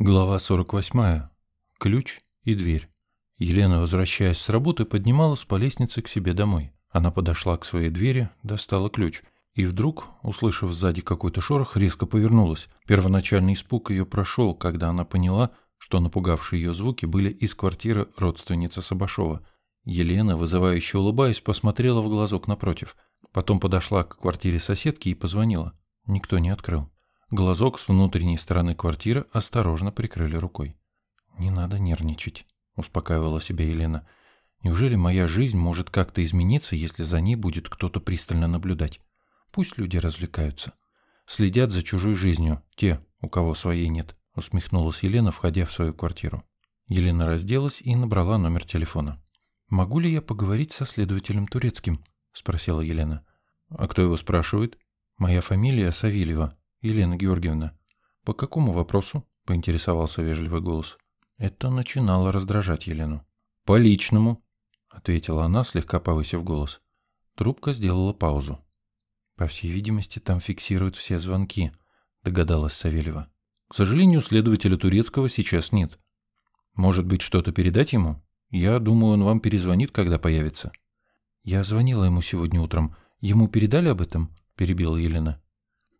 Глава 48. Ключ и дверь. Елена, возвращаясь с работы, поднималась по лестнице к себе домой. Она подошла к своей двери, достала ключ. И вдруг, услышав сзади какой-то шорох, резко повернулась. Первоначальный испуг ее прошел, когда она поняла, что напугавшие ее звуки были из квартиры родственницы Сабашова. Елена, вызывающе улыбаясь, посмотрела в глазок напротив. Потом подошла к квартире соседки и позвонила. Никто не открыл. Глазок с внутренней стороны квартиры осторожно прикрыли рукой. «Не надо нервничать», — успокаивала себя Елена. «Неужели моя жизнь может как-то измениться, если за ней будет кто-то пристально наблюдать? Пусть люди развлекаются. Следят за чужой жизнью, те, у кого своей нет», — усмехнулась Елена, входя в свою квартиру. Елена разделась и набрала номер телефона. «Могу ли я поговорить со следователем Турецким?» — спросила Елена. «А кто его спрашивает?» «Моя фамилия Савельева», «Елена Георгиевна, по какому вопросу?» – поинтересовался вежливый голос. Это начинало раздражать Елену. «По личному», – ответила она, слегка повысив голос. Трубка сделала паузу. «По всей видимости, там фиксируют все звонки», – догадалась Савельева. «К сожалению, следователя Турецкого сейчас нет. Может быть, что-то передать ему? Я думаю, он вам перезвонит, когда появится». «Я звонила ему сегодня утром. Ему передали об этом?» – перебила Елена.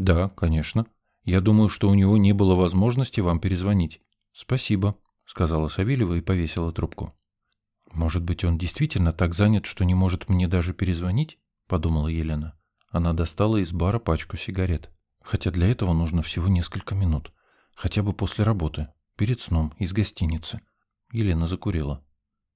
Да, конечно. Я думаю, что у него не было возможности вам перезвонить. Спасибо, сказала Савельева и повесила трубку. Может быть, он действительно так занят, что не может мне даже перезвонить? подумала Елена. Она достала из бара пачку сигарет. Хотя для этого нужно всего несколько минут. Хотя бы после работы, перед сном, из гостиницы. Елена закурила.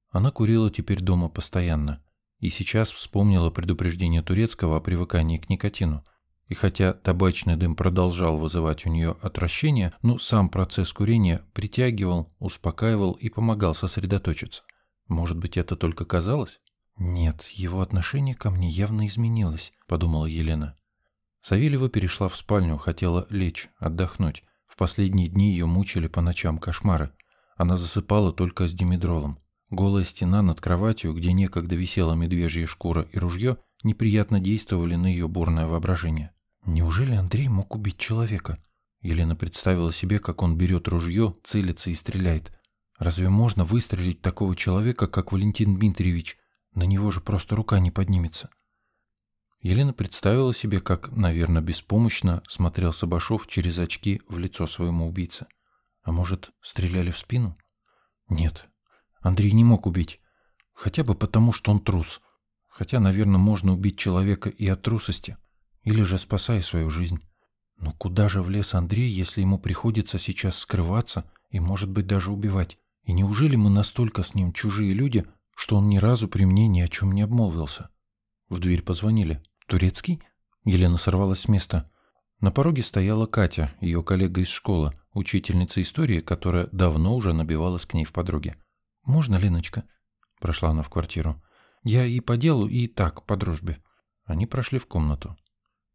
Она курила теперь дома постоянно. И сейчас вспомнила предупреждение турецкого о привыкании к никотину – и хотя табачный дым продолжал вызывать у нее отвращение, но сам процесс курения притягивал, успокаивал и помогал сосредоточиться. Может быть, это только казалось? «Нет, его отношение ко мне явно изменилось», — подумала Елена. Савельева перешла в спальню, хотела лечь, отдохнуть. В последние дни ее мучили по ночам кошмары. Она засыпала только с димедролом. Голая стена над кроватью, где некогда висела медвежья шкура и ружье, неприятно действовали на ее бурное воображение. Неужели Андрей мог убить человека? Елена представила себе, как он берет ружье, целится и стреляет. Разве можно выстрелить такого человека, как Валентин Дмитриевич? На него же просто рука не поднимется. Елена представила себе, как, наверное, беспомощно смотрел Сабашов через очки в лицо своему убийце. А может, стреляли в спину? Нет, Андрей не мог убить. Хотя бы потому, что он трус. Хотя, наверное, можно убить человека и от трусости или же спасая свою жизнь. Но куда же влез Андрей, если ему приходится сейчас скрываться и, может быть, даже убивать? И неужели мы настолько с ним чужие люди, что он ни разу при мне ни о чем не обмолвился? В дверь позвонили. «Турецкий?» Елена сорвалась с места. На пороге стояла Катя, ее коллега из школы, учительница истории, которая давно уже набивалась к ней в подруге. «Можно, Леночка?» Прошла она в квартиру. «Я и по делу, и так, по дружбе». Они прошли в комнату.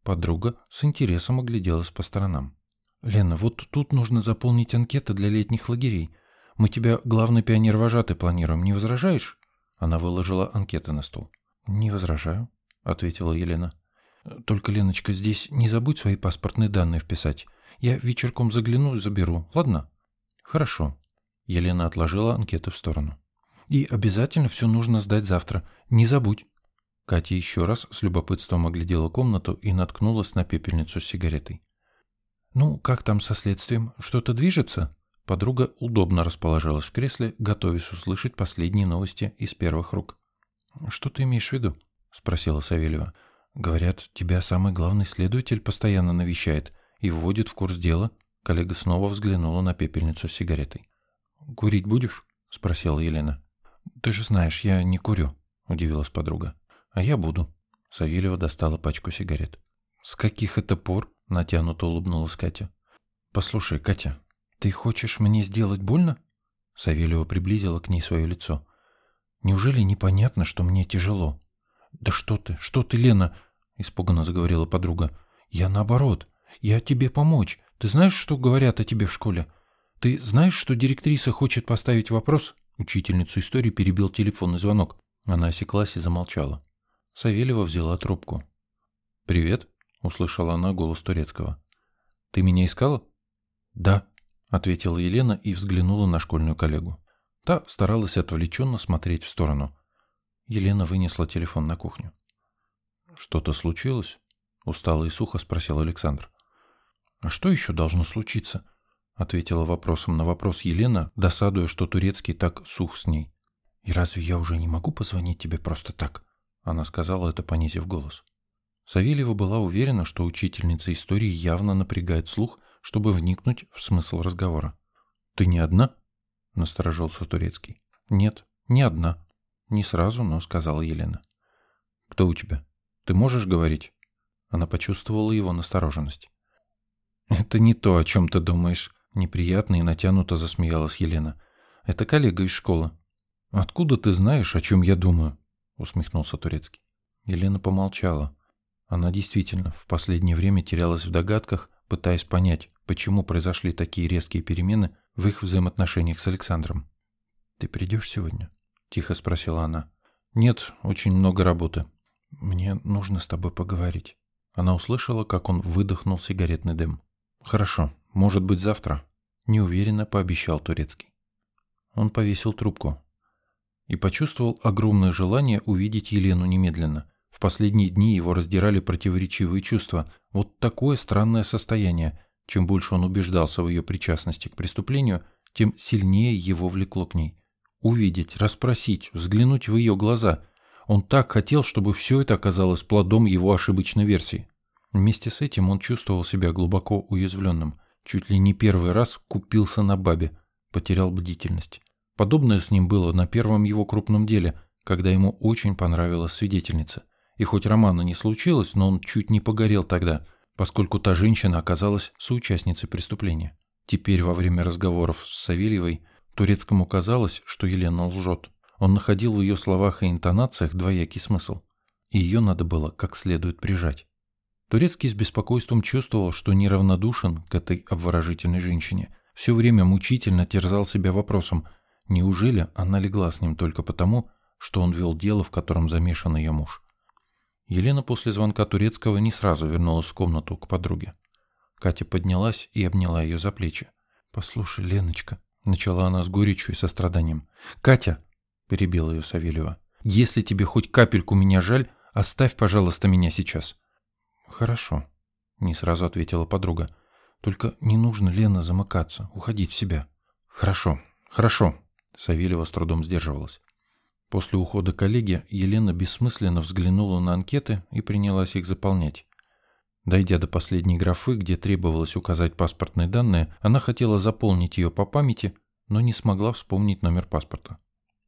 Подруга с интересом огляделась по сторонам. «Лена, вот тут нужно заполнить анкеты для летних лагерей. Мы тебя главный пионер-вожатый планируем, не возражаешь?» Она выложила анкеты на стол. «Не возражаю», — ответила Елена. «Только, Леночка, здесь не забудь свои паспортные данные вписать. Я вечерком загляну и заберу, ладно?» «Хорошо». Елена отложила анкеты в сторону. «И обязательно все нужно сдать завтра. Не забудь». Катя еще раз с любопытством оглядела комнату и наткнулась на пепельницу с сигаретой. «Ну, как там со следствием? Что-то движется?» Подруга удобно расположилась в кресле, готовясь услышать последние новости из первых рук. «Что ты имеешь в виду?» — спросила Савельева. «Говорят, тебя самый главный следователь постоянно навещает и вводит в курс дела». Коллега снова взглянула на пепельницу с сигаретой. «Курить будешь?» — спросила Елена. «Ты же знаешь, я не курю», — удивилась подруга. «А я буду». Савельева достала пачку сигарет. «С каких это пор?» — натянуто улыбнулась Катя. «Послушай, Катя, ты хочешь мне сделать больно?» Савельева приблизила к ней свое лицо. «Неужели непонятно, что мне тяжело?» «Да что ты, что ты, Лена?» — испуганно заговорила подруга. «Я наоборот. Я тебе помочь. Ты знаешь, что говорят о тебе в школе? Ты знаешь, что директриса хочет поставить вопрос?» Учительницу истории перебил телефонный звонок. Она осеклась и замолчала. Савельева взяла трубку. «Привет», — услышала она голос турецкого. «Ты меня искала?» «Да», — ответила Елена и взглянула на школьную коллегу. Та старалась отвлеченно смотреть в сторону. Елена вынесла телефон на кухню. «Что-то случилось?» — устало и сухо спросил Александр. «А что еще должно случиться?» — ответила вопросом на вопрос Елена, досадуя, что Турецкий так сух с ней. «И разве я уже не могу позвонить тебе просто так?» — она сказала это, понизив голос. Савельева была уверена, что учительница истории явно напрягает слух, чтобы вникнуть в смысл разговора. «Ты не одна?» — насторожился Турецкий. «Нет, не одна». Не сразу, но сказала Елена. «Кто у тебя? Ты можешь говорить?» Она почувствовала его настороженность. «Это не то, о чем ты думаешь», — неприятно и натянуто засмеялась Елена. «Это коллега из школы». «Откуда ты знаешь, о чем я думаю?» — усмехнулся Турецкий. Елена помолчала. Она действительно в последнее время терялась в догадках, пытаясь понять, почему произошли такие резкие перемены в их взаимоотношениях с Александром. «Ты придешь сегодня?» — тихо спросила она. «Нет, очень много работы. Мне нужно с тобой поговорить». Она услышала, как он выдохнул сигаретный дым. «Хорошо, может быть завтра», — неуверенно пообещал Турецкий. Он повесил трубку и почувствовал огромное желание увидеть Елену немедленно. В последние дни его раздирали противоречивые чувства. Вот такое странное состояние. Чем больше он убеждался в ее причастности к преступлению, тем сильнее его влекло к ней. Увидеть, расспросить, взглянуть в ее глаза. Он так хотел, чтобы все это оказалось плодом его ошибочной версии. Вместе с этим он чувствовал себя глубоко уязвленным. Чуть ли не первый раз купился на бабе, потерял бдительность. Подобное с ним было на первом его крупном деле, когда ему очень понравилась свидетельница. И хоть романа не случилось, но он чуть не погорел тогда, поскольку та женщина оказалась соучастницей преступления. Теперь во время разговоров с Савельевой Турецкому казалось, что Елена лжет. Он находил в ее словах и интонациях двоякий смысл. И ее надо было как следует прижать. Турецкий с беспокойством чувствовал, что неравнодушен к этой обворожительной женщине. Все время мучительно терзал себя вопросом, неужели она легла с ним только потому, что он вел дело, в котором замешан ее муж. Елена после звонка Турецкого не сразу вернулась в комнату к подруге. Катя поднялась и обняла ее за плечи. «Послушай, Леночка», — начала она с горечью и состраданием. «Катя», — перебила ее Савельева, — «если тебе хоть капельку меня жаль, оставь, пожалуйста, меня сейчас». «Хорошо», — не сразу ответила подруга. «Только не нужно, Лена, замыкаться, уходить в себя». «Хорошо, хорошо», — Савельева с трудом сдерживалась. После ухода коллеги Елена бессмысленно взглянула на анкеты и принялась их заполнять. Дойдя до последней графы, где требовалось указать паспортные данные, она хотела заполнить ее по памяти, но не смогла вспомнить номер паспорта.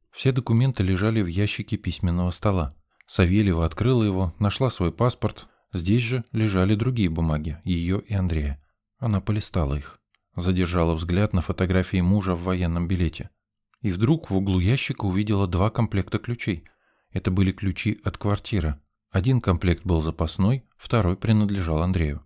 Все документы лежали в ящике письменного стола. Савельева открыла его, нашла свой паспорт. Здесь же лежали другие бумаги, ее и Андрея. Она полистала их. Задержала взгляд на фотографии мужа в военном билете и вдруг в углу ящика увидела два комплекта ключей. Это были ключи от квартиры. Один комплект был запасной, второй принадлежал Андрею.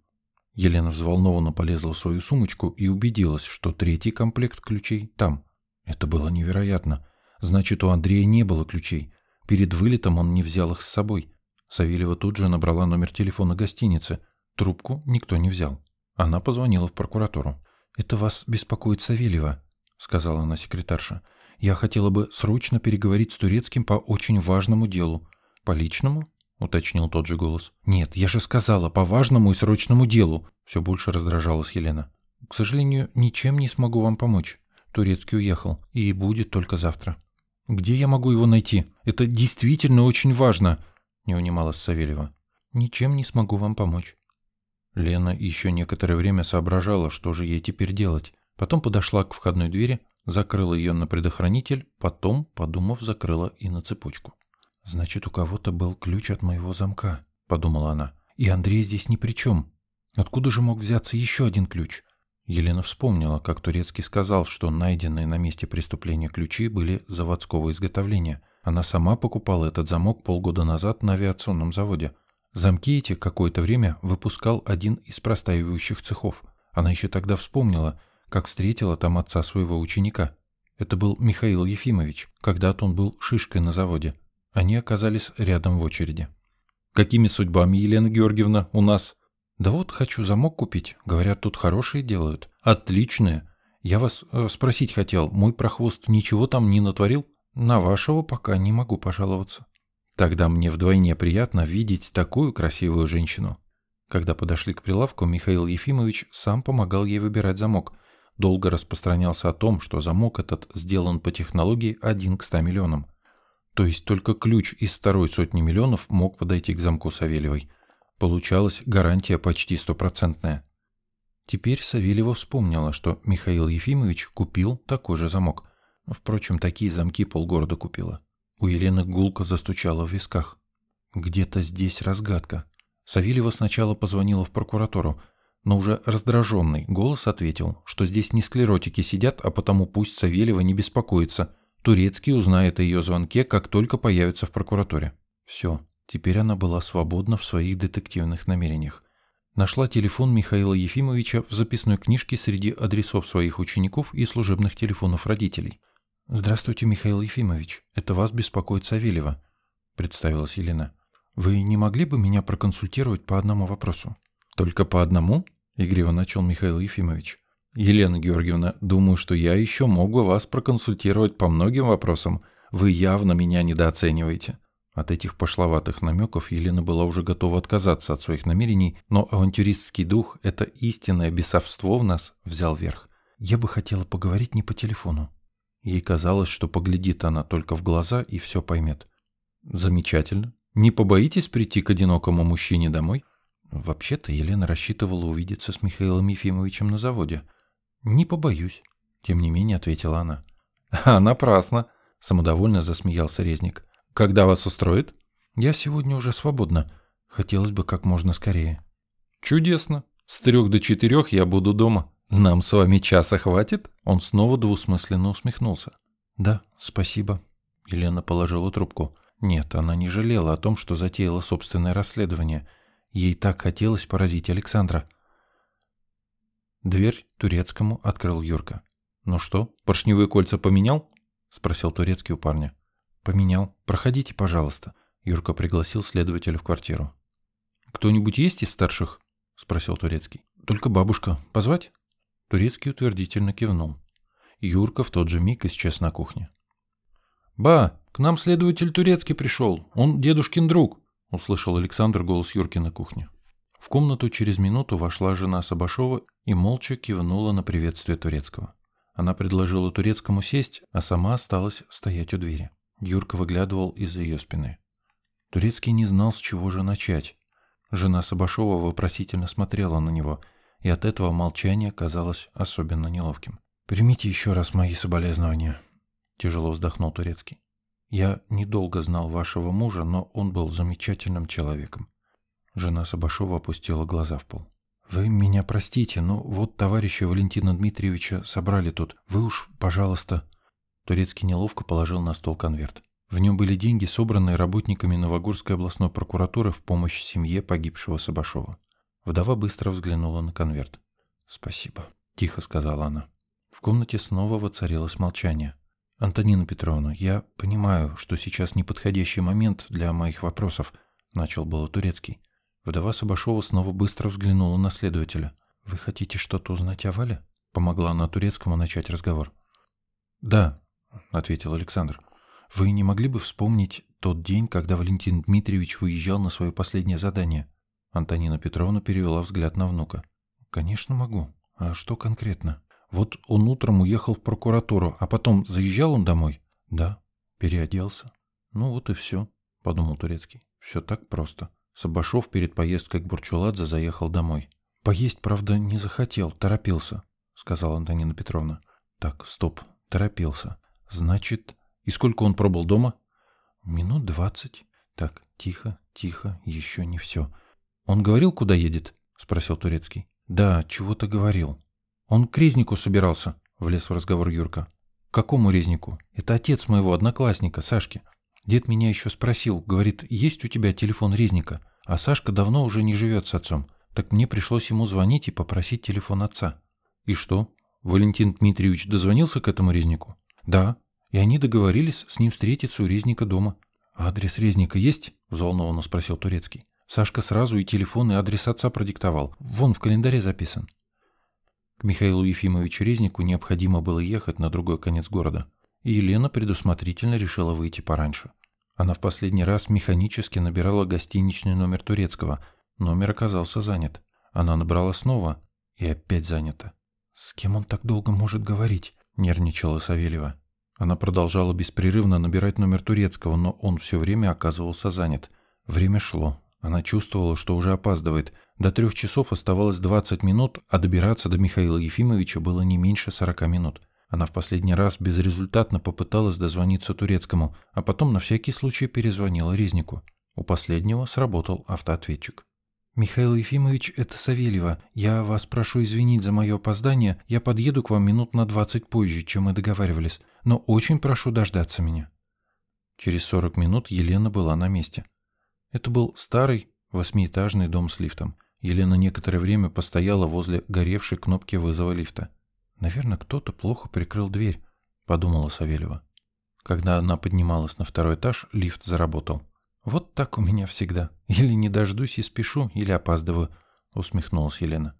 Елена взволнованно полезла в свою сумочку и убедилась, что третий комплект ключей там. Это было невероятно. Значит, у Андрея не было ключей. Перед вылетом он не взял их с собой. Савельева тут же набрала номер телефона гостиницы. Трубку никто не взял. Она позвонила в прокуратуру. «Это вас беспокоит Савельева», — сказала она секретарша. Я хотела бы срочно переговорить с Турецким по очень важному делу. По личному? уточнил тот же голос. Нет, я же сказала, по важному и срочному делу. Все больше раздражалась Елена. К сожалению, ничем не смогу вам помочь. Турецкий уехал и будет только завтра. Где я могу его найти? Это действительно очень важно, не унималась Савельева. Ничем не смогу вам помочь. Лена еще некоторое время соображала, что же ей теперь делать. Потом подошла к входной двери, закрыла ее на предохранитель, потом, подумав, закрыла и на цепочку. «Значит, у кого-то был ключ от моего замка», — подумала она. «И Андрей здесь ни при чем. Откуда же мог взяться еще один ключ?» Елена вспомнила, как Турецкий сказал, что найденные на месте преступления ключи были заводского изготовления. Она сама покупала этот замок полгода назад на авиационном заводе. Замки эти какое-то время выпускал один из простаивающих цехов. Она еще тогда вспомнила, как встретила там отца своего ученика. Это был Михаил Ефимович, когда-то он был шишкой на заводе. Они оказались рядом в очереди. «Какими судьбами, Елена Георгиевна, у нас?» «Да вот, хочу замок купить. Говорят, тут хорошие делают. Отличные. Я вас э, спросить хотел, мой прохвост ничего там не натворил? На вашего пока не могу пожаловаться. Тогда мне вдвойне приятно видеть такую красивую женщину. Когда подошли к прилавку, Михаил Ефимович сам помогал ей выбирать замок. Долго распространялся о том, что замок этот сделан по технологии 1 к 100 миллионам. То есть только ключ из второй сотни миллионов мог подойти к замку Савельевой. Получалась гарантия почти стопроцентная. Теперь Савельева вспомнила, что Михаил Ефимович купил такой же замок. Впрочем, такие замки полгорода купила. У Елены гулко застучала в висках. Где-то здесь разгадка. Савельева сначала позвонила в прокуратуру, но уже раздраженный голос ответил, что здесь не склеротики сидят, а потому пусть Савельева не беспокоится. Турецкий узнает о ее звонке, как только появится в прокуратуре. Все, теперь она была свободна в своих детективных намерениях. Нашла телефон Михаила Ефимовича в записной книжке среди адресов своих учеников и служебных телефонов родителей. «Здравствуйте, Михаил Ефимович. Это вас беспокоит Савельева», — представилась Елена. «Вы не могли бы меня проконсультировать по одному вопросу?» «Только по одному?» — игриво начал Михаил Ефимович. «Елена Георгиевна, думаю, что я еще мог бы вас проконсультировать по многим вопросам. Вы явно меня недооцениваете». От этих пошловатых намеков Елена была уже готова отказаться от своих намерений, но авантюристский дух, это истинное бесовство в нас, взял верх. «Я бы хотела поговорить не по телефону». Ей казалось, что поглядит она только в глаза и все поймет. «Замечательно. Не побоитесь прийти к одинокому мужчине домой?» Вообще-то Елена рассчитывала увидеться с Михаилом Ефимовичем на заводе. «Не побоюсь», — тем не менее ответила она. «А, напрасно», — самодовольно засмеялся Резник. Когда вас устроит? Я сегодня уже свободна. Хотелось бы как можно скорее. Чудесно. С трех до четырех я буду дома. Нам с вами часа хватит? Он снова двусмысленно усмехнулся. Да, спасибо. Елена положила трубку. Нет, она не жалела о том, что затеяла собственное расследование. Ей так хотелось поразить Александра. Дверь турецкому открыл Юрка. «Ну что, поршневые кольца поменял?» — спросил турецкий у парня. «Поменял. Проходите, пожалуйста». Юрка пригласил следователя в квартиру. «Кто-нибудь есть из старших?» – спросил Турецкий. «Только бабушка. Позвать?» Турецкий утвердительно кивнул. Юрка в тот же миг исчез на кухне. «Ба, к нам следователь Турецкий пришел. Он дедушкин друг», – услышал Александр голос Юрки на кухне. В комнату через минуту вошла жена Сабашова и молча кивнула на приветствие Турецкого. Она предложила Турецкому сесть, а сама осталась стоять у двери. Юрка выглядывал из-за ее спины. Турецкий не знал, с чего же начать. Жена Сабашова вопросительно смотрела на него, и от этого молчание казалось особенно неловким. «Примите еще раз мои соболезнования», — тяжело вздохнул Турецкий. «Я недолго знал вашего мужа, но он был замечательным человеком». Жена Сабашова опустила глаза в пол. «Вы меня простите, но вот товарища Валентина Дмитриевича собрали тут. Вы уж, пожалуйста...» Турецкий неловко положил на стол конверт. В нем были деньги, собранные работниками Новогорской областной прокуратуры в помощь семье погибшего Сабашова. Вдова быстро взглянула на конверт. «Спасибо», – тихо сказала она. В комнате снова воцарилось молчание. «Антонина Петровна, я понимаю, что сейчас неподходящий момент для моих вопросов», – начал было Турецкий. Вдова Сабашова снова быстро взглянула на следователя. «Вы хотите что-то узнать о Вале?» Помогла она Турецкому начать разговор. «Да, — ответил Александр. «Вы не могли бы вспомнить тот день, когда Валентин Дмитриевич выезжал на свое последнее задание?» Антонина Петровна перевела взгляд на внука. «Конечно могу. А что конкретно?» «Вот он утром уехал в прокуратуру, а потом заезжал он домой?» «Да, переоделся». «Ну вот и все», — подумал Турецкий. «Все так просто». Сабашов перед поездкой к Бурчуладзе заехал домой. «Поесть, правда, не захотел, торопился», — сказала Антонина Петровна. «Так, стоп, торопился. Значит, и сколько он пробыл дома? Минут двадцать. Так, тихо, тихо, еще не все. Он говорил, куда едет? Спросил Турецкий. Да, чего-то говорил. Он к резнику собирался, влез в разговор Юрка. К какому резнику? Это отец моего одноклассника, Сашки. Дед меня еще спросил, говорит, есть у тебя телефон резника? А Сашка давно уже не живет с отцом. Так мне пришлось ему звонить и попросить телефон отца. И что? Валентин Дмитриевич дозвонился к этому резнику? «Да, и они договорились с ним встретиться у Резника дома». «Адрес Резника есть?» – взволнованно спросил Турецкий. Сашка сразу и телефон, и адрес отца продиктовал. Вон в календаре записан. К Михаилу Ефимовичу Резнику необходимо было ехать на другой конец города, и Елена предусмотрительно решила выйти пораньше. Она в последний раз механически набирала гостиничный номер турецкого. Номер оказался занят. Она набрала снова, и опять занято. «С кем он так долго может говорить?» – нервничала Савельева. Она продолжала беспрерывно набирать номер турецкого, но он все время оказывался занят. Время шло. Она чувствовала, что уже опаздывает. До трех часов оставалось 20 минут, а добираться до Михаила Ефимовича было не меньше 40 минут. Она в последний раз безрезультатно попыталась дозвониться турецкому, а потом на всякий случай перезвонила Резнику. У последнего сработал автоответчик. «Михаил Ефимович, это Савельева. Я вас прошу извинить за мое опоздание. Я подъеду к вам минут на 20 позже, чем мы договаривались. Но очень прошу дождаться меня». Через 40 минут Елена была на месте. Это был старый восьмиэтажный дом с лифтом. Елена некоторое время постояла возле горевшей кнопки вызова лифта. «Наверное, кто-то плохо прикрыл дверь», — подумала Савельева. Когда она поднималась на второй этаж, лифт заработал. «Вот так у меня всегда. Или не дождусь и спешу, или опаздываю», — усмехнулась Елена.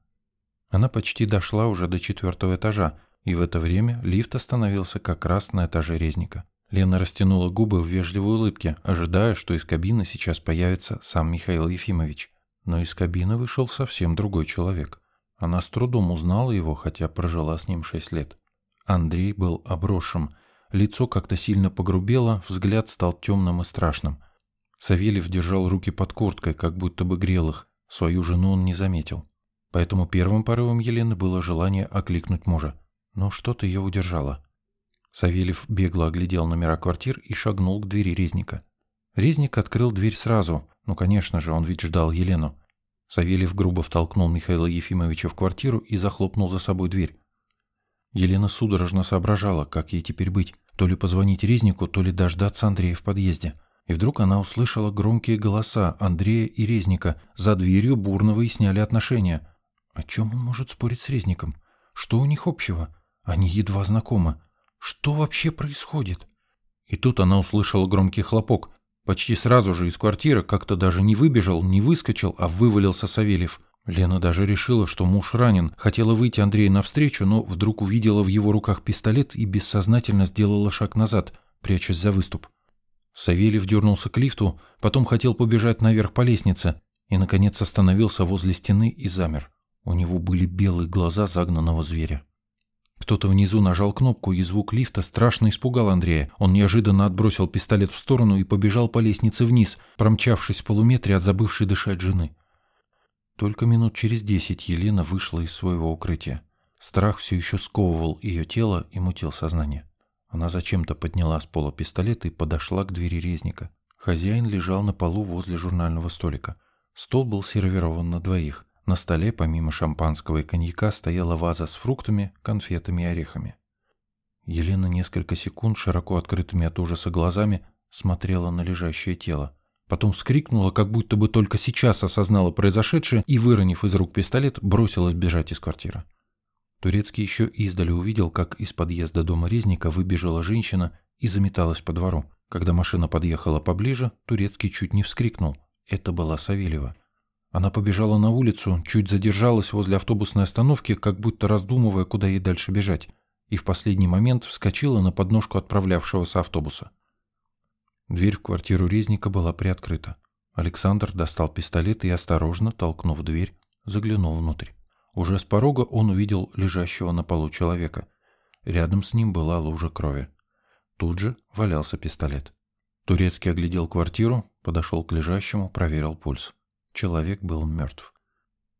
Она почти дошла уже до четвертого этажа, и в это время лифт остановился как раз на этаже резника. Лена растянула губы в вежливой улыбке, ожидая, что из кабины сейчас появится сам Михаил Ефимович. Но из кабины вышел совсем другой человек. Она с трудом узнала его, хотя прожила с ним шесть лет. Андрей был обросшим. Лицо как-то сильно погрубело, взгляд стал темным и страшным. Савельев держал руки под курткой, как будто бы грел их. Свою жену он не заметил. Поэтому первым порывом Елены было желание окликнуть мужа. Но что-то ее удержало. Савельев бегло оглядел номера квартир и шагнул к двери резника. Резник открыл дверь сразу. Ну, конечно же, он ведь ждал Елену. Савельев грубо втолкнул Михаила Ефимовича в квартиру и захлопнул за собой дверь. Елена судорожно соображала, как ей теперь быть. То ли позвонить Резнику, то ли дождаться Андрея в подъезде. И вдруг она услышала громкие голоса Андрея и Резника. За дверью бурно выясняли отношения. О чем он может спорить с Резником? Что у них общего? Они едва знакомы. Что вообще происходит? И тут она услышала громкий хлопок. Почти сразу же из квартиры как-то даже не выбежал, не выскочил, а вывалился Савельев. Лена даже решила, что муж ранен, хотела выйти Андрею навстречу, но вдруг увидела в его руках пистолет и бессознательно сделала шаг назад, прячась за выступ. Савельев дернулся к лифту, потом хотел побежать наверх по лестнице и, наконец, остановился возле стены и замер. У него были белые глаза загнанного зверя. Кто-то внизу нажал кнопку, и звук лифта страшно испугал Андрея. Он неожиданно отбросил пистолет в сторону и побежал по лестнице вниз, промчавшись в полуметре от забывшей дышать жены. Только минут через десять Елена вышла из своего укрытия. Страх все еще сковывал ее тело и мутил сознание. Она зачем-то подняла с пола пистолет и подошла к двери резника. Хозяин лежал на полу возле журнального столика. Стол был сервирован на двоих. На столе, помимо шампанского и коньяка, стояла ваза с фруктами, конфетами и орехами. Елена несколько секунд широко открытыми от ужаса глазами смотрела на лежащее тело. Потом вскрикнула, как будто бы только сейчас осознала произошедшее и, выронив из рук пистолет, бросилась бежать из квартиры. Турецкий еще издали увидел, как из подъезда дома Резника выбежала женщина и заметалась по двору. Когда машина подъехала поближе, Турецкий чуть не вскрикнул. Это была Савельева. Она побежала на улицу, чуть задержалась возле автобусной остановки, как будто раздумывая, куда ей дальше бежать, и в последний момент вскочила на подножку отправлявшегося автобуса. Дверь в квартиру Резника была приоткрыта. Александр достал пистолет и, осторожно толкнув дверь, заглянул внутрь. Уже с порога он увидел лежащего на полу человека. Рядом с ним была лужа крови. Тут же валялся пистолет. Турецкий оглядел квартиру, подошел к лежащему, проверил пульс. Человек был мертв.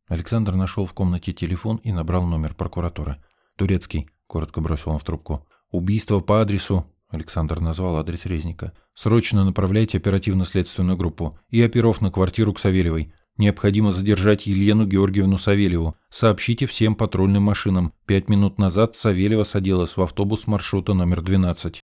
Александр нашел в комнате телефон и набрал номер прокуратуры. «Турецкий», — коротко бросил он в трубку. «Убийство по адресу...» — Александр назвал адрес Резника. «Срочно направляйте оперативно-следственную группу и оперов на квартиру к Савельевой. Необходимо задержать Елену Георгиевну Савельеву. Сообщите всем патрульным машинам. Пять минут назад Савельева садилась в автобус маршрута номер 12.